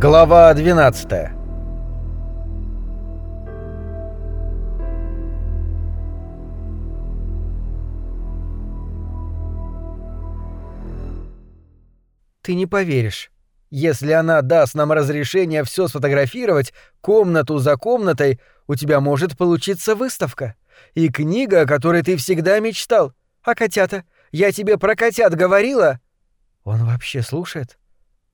Глава 12 Ты не поверишь. Если она даст нам разрешение все сфотографировать, комнату за комнатой, у тебя может получиться выставка. И книга, о которой ты всегда мечтал. А котята? Я тебе про котят говорила?» Он вообще слушает?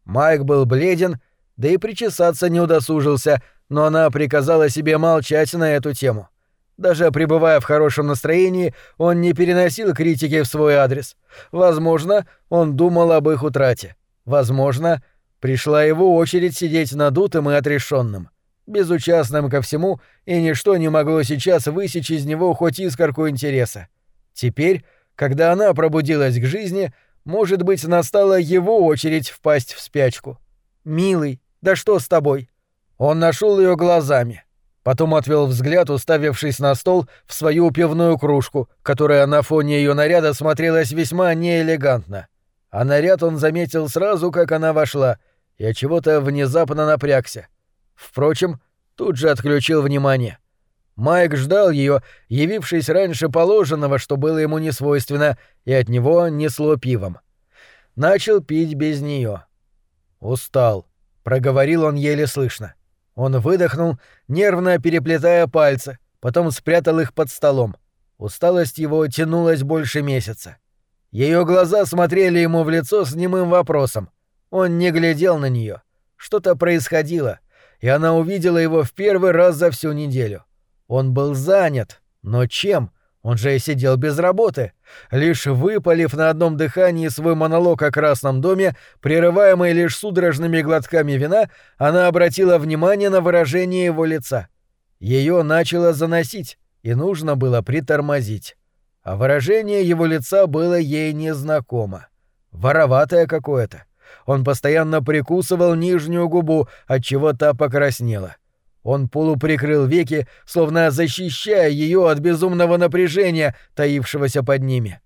Майк был бледен, да и причесаться не удосужился, но она приказала себе молчать на эту тему. Даже пребывая в хорошем настроении, он не переносил критики в свой адрес. Возможно, он думал об их утрате. Возможно, пришла его очередь сидеть надутым и отрешенным, безучастным ко всему, и ничто не могло сейчас высечь из него хоть искорку интереса. Теперь, когда она пробудилась к жизни, может быть, настала его очередь впасть в спячку. «Милый, да что с тобой?» Он нашел ее глазами. Потом отвел взгляд, уставившись на стол в свою пивную кружку, которая на фоне ее наряда смотрелась весьма неэлегантно. А наряд он заметил сразу, как она вошла, и от чего-то внезапно напрягся. Впрочем, тут же отключил внимание. Майк ждал ее, явившись раньше положенного, что было ему не свойственно, и от него несло пивом. Начал пить без нее. Устал, проговорил он еле слышно. Он выдохнул, нервно переплетая пальцы, потом спрятал их под столом. Усталость его тянулась больше месяца. Ее глаза смотрели ему в лицо с немым вопросом. Он не глядел на нее. Что-то происходило, и она увидела его в первый раз за всю неделю. Он был занят, но чем? Он же и сидел без работы. Лишь выпалив на одном дыхании свой монолог о Красном доме, прерываемый лишь судорожными глотками вина, она обратила внимание на выражение его лица. Ее начало заносить, и нужно было притормозить. А выражение его лица было ей незнакомо. Вороватое какое-то. Он постоянно прикусывал нижнюю губу, отчего та покраснела. Он полуприкрыл веки, словно защищая ее от безумного напряжения, таившегося под ними.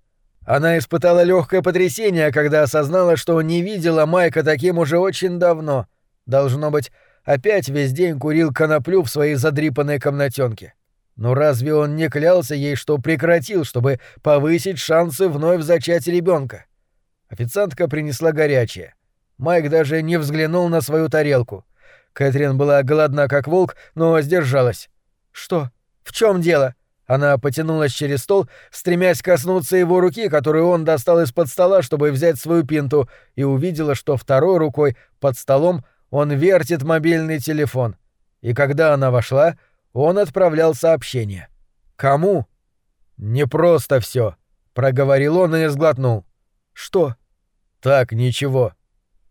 Она испытала легкое потрясение, когда осознала, что не видела Майка таким уже очень давно. Должно быть, опять весь день курил коноплю в своей задрипанной комнатенке. Но разве он не клялся ей, что прекратил, чтобы повысить шансы вновь зачать ребенка? Официантка принесла горячее. Майк даже не взглянул на свою тарелку. Кэтрин была голодна как волк, но сдержалась. «Что? В чем дело?» Она потянулась через стол, стремясь коснуться его руки, которую он достал из-под стола, чтобы взять свою пинту, и увидела, что второй рукой под столом он вертит мобильный телефон. И когда она вошла, он отправлял сообщение. «Кому?» «Не просто все, проговорил он и сглотнул. «Что?» «Так, ничего».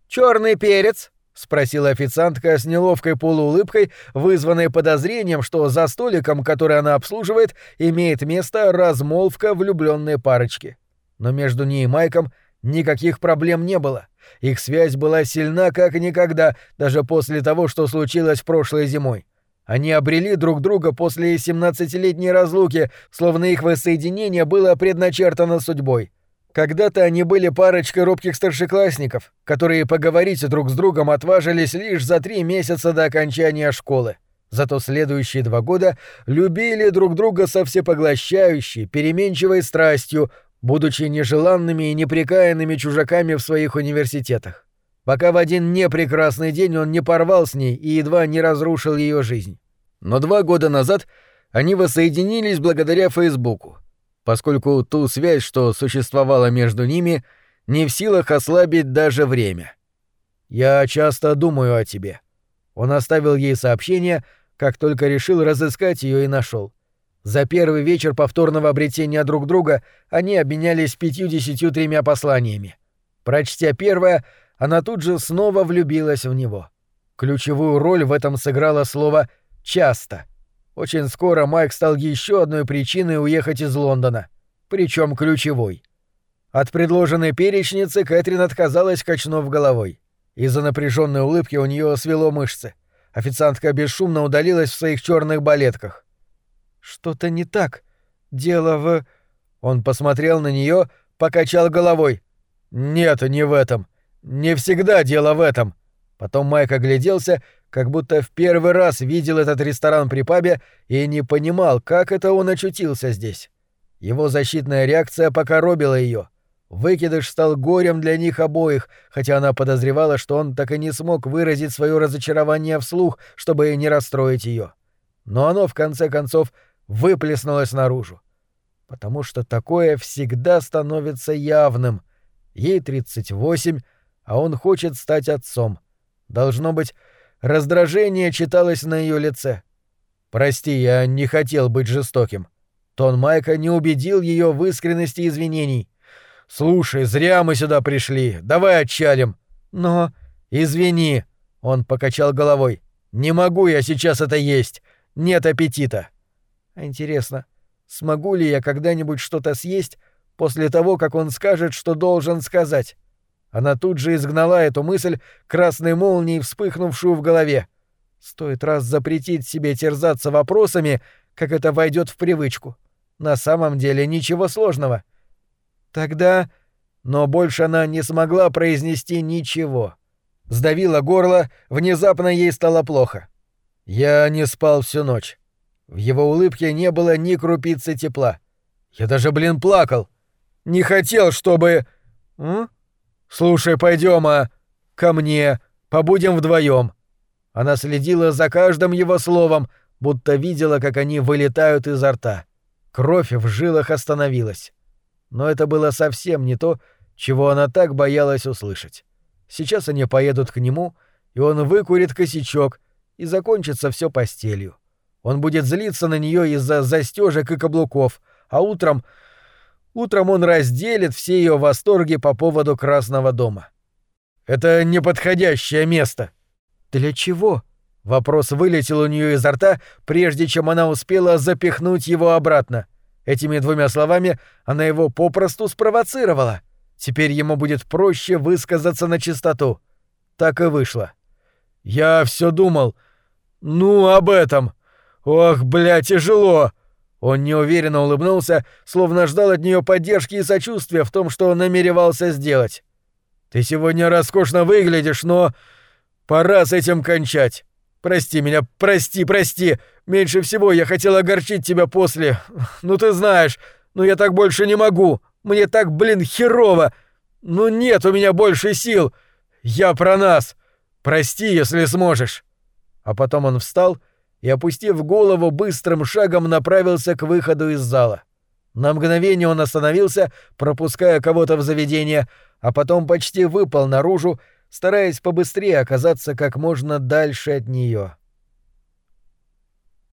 Черный перец», — спросила официантка с неловкой полуулыбкой, вызванной подозрением, что за столиком, который она обслуживает, имеет место размолвка влюбленной парочки. Но между ней и Майком никаких проблем не было. Их связь была сильна как никогда, даже после того, что случилось прошлой зимой. Они обрели друг друга после 17-летней разлуки, словно их воссоединение было предначертано судьбой. Когда-то они были парочкой робких старшеклассников, которые поговорить друг с другом отважились лишь за три месяца до окончания школы. Зато следующие два года любили друг друга со всепоглощающей, переменчивой страстью, будучи нежеланными и неприкаянными чужаками в своих университетах. Пока в один непрекрасный день он не порвал с ней и едва не разрушил ее жизнь. Но два года назад они воссоединились благодаря Фейсбуку — поскольку ту связь, что существовала между ними, не в силах ослабить даже время. «Я часто думаю о тебе». Он оставил ей сообщение, как только решил разыскать ее и нашел. За первый вечер повторного обретения друг друга они обменялись пятью-десятью тремя посланиями. Прочтя первое, она тут же снова влюбилась в него. Ключевую роль в этом сыграло слово «часто». Очень скоро Майк стал еще одной причиной уехать из Лондона, причем ключевой. От предложенной перечницы Кэтрин отказалась, качнув головой. Из-за напряженной улыбки у нее свело мышцы. Официантка бесшумно удалилась в своих черных балетках. Что-то не так. Дело в. Он посмотрел на нее, покачал головой. Нет, не в этом. Не всегда дело в этом. Потом Майк огляделся, как будто в первый раз видел этот ресторан при пабе и не понимал, как это он очутился здесь. Его защитная реакция покоробила ее. Выкидыш стал горем для них обоих, хотя она подозревала, что он так и не смог выразить свое разочарование вслух, чтобы не расстроить ее. Но оно, в конце концов, выплеснулось наружу. Потому что такое всегда становится явным. Ей 38, а он хочет стать отцом. Должно быть, раздражение читалось на ее лице. «Прости, я не хотел быть жестоким». Тон Майка не убедил ее в искренности извинений. «Слушай, зря мы сюда пришли. Давай отчалим». «Но...» «Извини», — он покачал головой. «Не могу я сейчас это есть. Нет аппетита». А «Интересно, смогу ли я когда-нибудь что-то съесть после того, как он скажет, что должен сказать?» Она тут же изгнала эту мысль, красной молнией вспыхнувшую в голове. Стоит раз запретить себе терзаться вопросами, как это войдет в привычку. На самом деле ничего сложного. Тогда... Но больше она не смогла произнести ничего. Сдавила горло, внезапно ей стало плохо. Я не спал всю ночь. В его улыбке не было ни крупицы тепла. Я даже, блин, плакал. Не хотел, чтобы... М? Слушай, пойдем, а... Ко мне. Побудем вдвоем. Она следила за каждым его словом, будто видела, как они вылетают изо рта. Кровь в жилах остановилась. Но это было совсем не то, чего она так боялась услышать. Сейчас они поедут к нему, и он выкурит косячок, и закончится все постелью. Он будет злиться на нее из-за застежек и каблуков, а утром... Утром он разделит все ее восторги по поводу Красного дома. Это неподходящее место. Для чего? Вопрос вылетел у нее изо рта, прежде чем она успела запихнуть его обратно. Этими двумя словами она его попросту спровоцировала. Теперь ему будет проще высказаться на чистоту. Так и вышло. Я все думал. Ну, об этом. Ох, бля, тяжело. Он неуверенно улыбнулся, словно ждал от нее поддержки и сочувствия в том, что он намеревался сделать. «Ты сегодня роскошно выглядишь, но... Пора с этим кончать. Прости меня, прости, прости. Меньше всего я хотел огорчить тебя после. Ну ты знаешь, но я так больше не могу. Мне так, блин, херово. Ну нет у меня больше сил. Я про нас. Прости, если сможешь». А потом он встал и, опустив голову, быстрым шагом направился к выходу из зала. На мгновение он остановился, пропуская кого-то в заведение, а потом почти выпал наружу, стараясь побыстрее оказаться как можно дальше от нее.